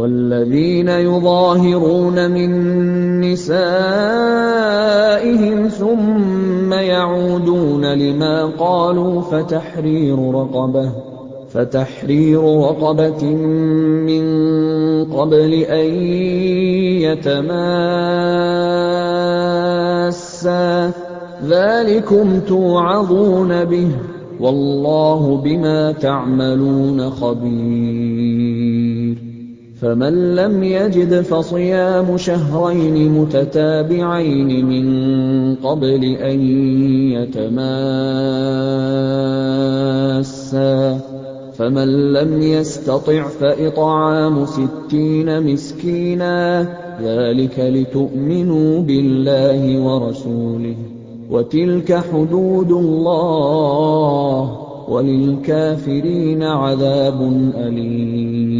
وَالَّذِينَ يُظَاهِرُونَ مِن نِّسَائِهِمْ ثُمَّ يَعُودُونَ لِمَا قَالُوا فَتَحْرِيرُ رَقَبَةٍ مِّن قَبْلِ أَن يَتَمَاسَّا ۚ. ذَٰلِكُمْ تُوعَظُونَ بِهِ ۚ وَاللَّهُ بِمَا تَعْمَلُونَ خَبِيرٌ. فَمَن لَّمْ يَجِدْ فَصِيَامُ شَهْرَيْنِ مُتَتَابِعَيْنِ مِن قَبْلِ أَن يَتَمَاسَّا ۚ. فَمَن لَّمْ يَسْتَطِعْ فَإِطْعَامُ سِتِّينَ مِسْكِينًا ۚ. ذَٰلِكَ لِتُؤْمِنُوا بِاللَّهِ وَرَسُولِهِ ۚ. وَتِلْكَ حُدُودُ اللَّهِ ۗ. وَلِلْكَافِرِينَ عَذَابٌ أَلِيمٌ.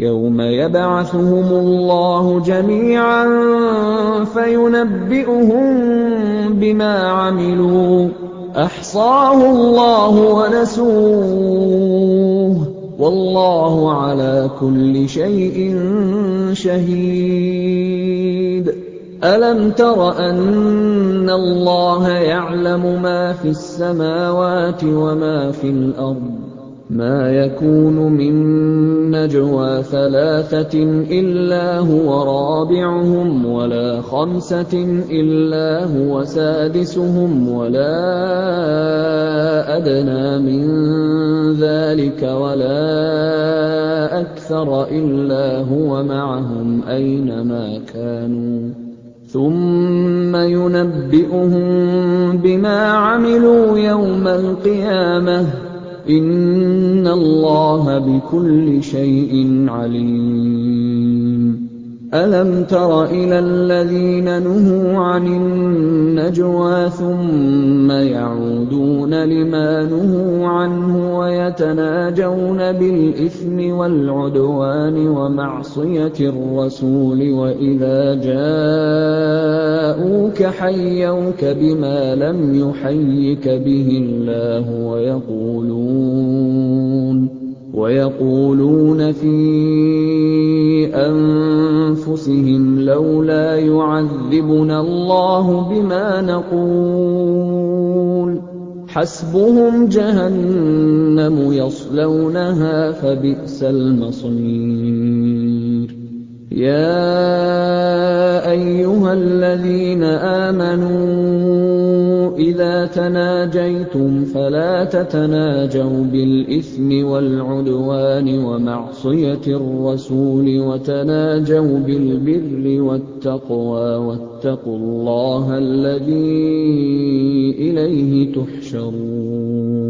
يَوْمَ يَبْعَثُهُمُ اللَّهُ جَمِيعًا فَيُنَبِّئُهُم بِمَا عَمِلُوا ۚ. أَحْصَاهُ اللَّهُ وَنَسُوهُ ۚ. وَاللَّهُ عَلَىٰ كُلِّ شَيْءٍ شَهِيدٌ. أَلَمْ تَرَ أَنَّ اللَّهَ يَعْلَمُ مَا فِي السَّمَاوَاتِ وَمَا فِي الْأَرْضِ ۖ؟ مَا يَكُونُ مِن نَّجْوَىٰ ثَلَاثَةٍ إِلَّا هُوَ رَابِعُهُمْ وَلَا خَمْسَةٍ إِلَّا هُوَ سَادِسُهُمْ وَلَا أَدْنَىٰ مِن ذَٰلِكَ وَلَا أَكْثَرَ إِلَّا هُوَ مَعَهُمْ أَيْنَ مَا كَانُوا. ثُمَّ يُنَبِّئُهُم بِمَا عَمِلُوا يَوْمَ الْقِيَامَةِ ۚ. إِنَّ اللَّهَ بِكُلِّ شَيْءٍ عَلِيمٌ أَلَمْ تَرَ إِلَى الَّذِينَ نُهُوا عَنِ النَّجْوَىٰ ثُمَّ يَعُودُونَ لِمَا نُهُوا عَنْهُ وَيَتَنَاجَوْنَ بِالْإِثْمِ وَالْعُدْوَانِ وَمَعْصِيَتِ الرَّسُولِ وَإِذَا جَاءُوكَ حَيَّوْكَ بِمَا لَمْ يُحَيِّكَ بِهِ اللَّهُ وَيَقُولُونَ فِي أَنفُسِهِمْ لَوْلَا يُعَذِّبُنَا اللَّهُ بِمَا نَقُولُ ۚ. حَسْبُهُمْ جَهَنَّمُ يَصْلَوْنَهَا ۖ فَبِئْسَ الْمَصِيرُ. يَا أَيُّهَا الَّذِينَ آمَنُوا إِذَا تَنَاجَيْتُمْ فَلَا تَتَنَاجَوْا بِالْإِثْمِ وَالْعُدْوَانِ وَمَعْصِيَتِ الرَّسُولِ وَتَنَاجَوْا بِالْبِرِّ وَالتَّقْوَىٰ ۖ وَاتَّقُوا اللَّهَ الَّذِي إِلَيْهِ تُحْشَرُونَ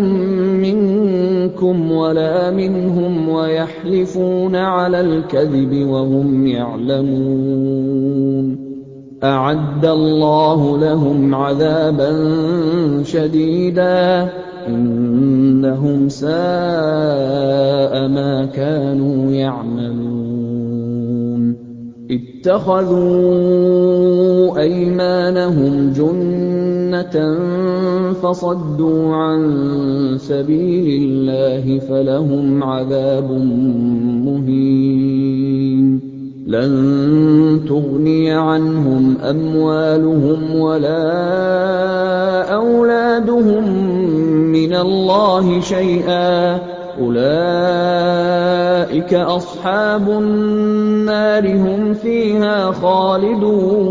مِّنكُمْ وَلَا مِنْهُمْ وَيَحْلِفُونَ عَلَى الْكَذِبِ وَهُمْ يَعْلَمُونَ. أَعَدَّ اللَّهُ لَهُمْ عَذَابًا شَدِيدًا ۖ. إِنَّهُمْ سَاءَ مَا كَانُوا يَعْمَلُونَ. اتَّخَذُوا أَيْمَانَهُمْ جُنَّةً فَصَدُّوا عَن سَبِيلِ اللَّهِ فَلَهُمْ عَذَابٌ مُّهِينٌ. لَّن تُغْنِيَ عَنْهُمْ أَمْوَالُهُمْ وَلَا أَوْلَادُهُم مِّنَ اللَّهِ شَيْئًا ۖ. أُولَٰئِكَ أَصْحَابُ النَّارِ ۖ هُمْ فِيهَا خَالِدُونَ.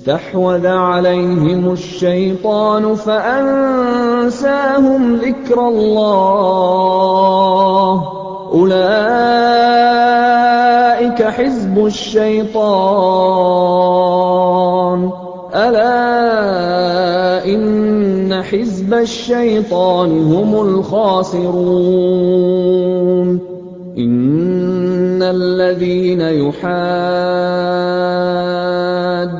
اسْتَحْوَذَ عَلَيْهِمُ الشَّيْطَانُ فَأَنسَاهُمْ ذِكْرَ اللَّهِ ۚ. أُولَٰئِكَ حِزْبُ الشَّيْطَانِ ۚ. أَلَا إِنَّ حِزْبَ الشَّيْطَانِ هُمُ الْخَاسِرُونَ. إِنَّ الَّذِينَ يُحَادُّونَ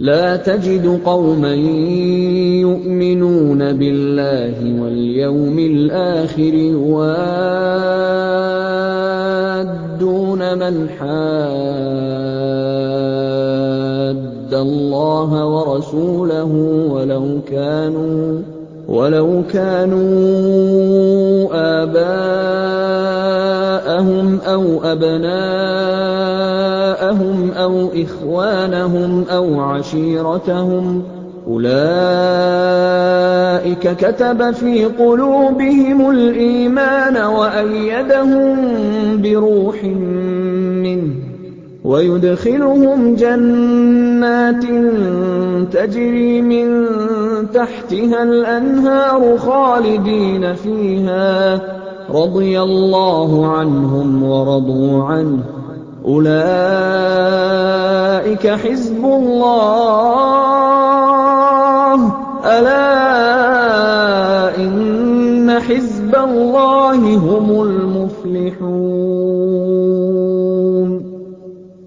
لَّا تَجِدُ قَوْمًا يُؤْمِنُونَ بِاللَّهِ وَالْيَوْمِ الْآخِرِ يُوَادُّونَ مَنْ حَادَّ اللَّهَ وَرَسُولَهُ وَلَوْ كَانُوا آبَاءَهُمْ أَوْ أَبْنَاءَهُمْ أَوْ إِخْوَانَهُمْ أَوْ عَشِيرَتَهُمْ ۚ أُولَٰئِكَ كَتَبَ فِي قُلُوبِهِمُ الْإِيمَانَ وَأَيَّدَهُم بِرُوحٍ مِّنْهُ ۖ وَيُدْخِلُهُمْ جَنَّاتٍ تَجْرِي مِن تَحْتِهَا الْأَنْهَارُ خَالِدِينَ فِيهَا ۚ رَضِيَ اللَّهُ عَنْهُمْ وَرَضُوا عَنْهُ ۚ أُولَٰئِكَ حِزْبُ اللَّهِ ۚ. أَلَا إِنَّ حِزْبَ اللَّهِ هُمُ الْمُفْلِحُونَ.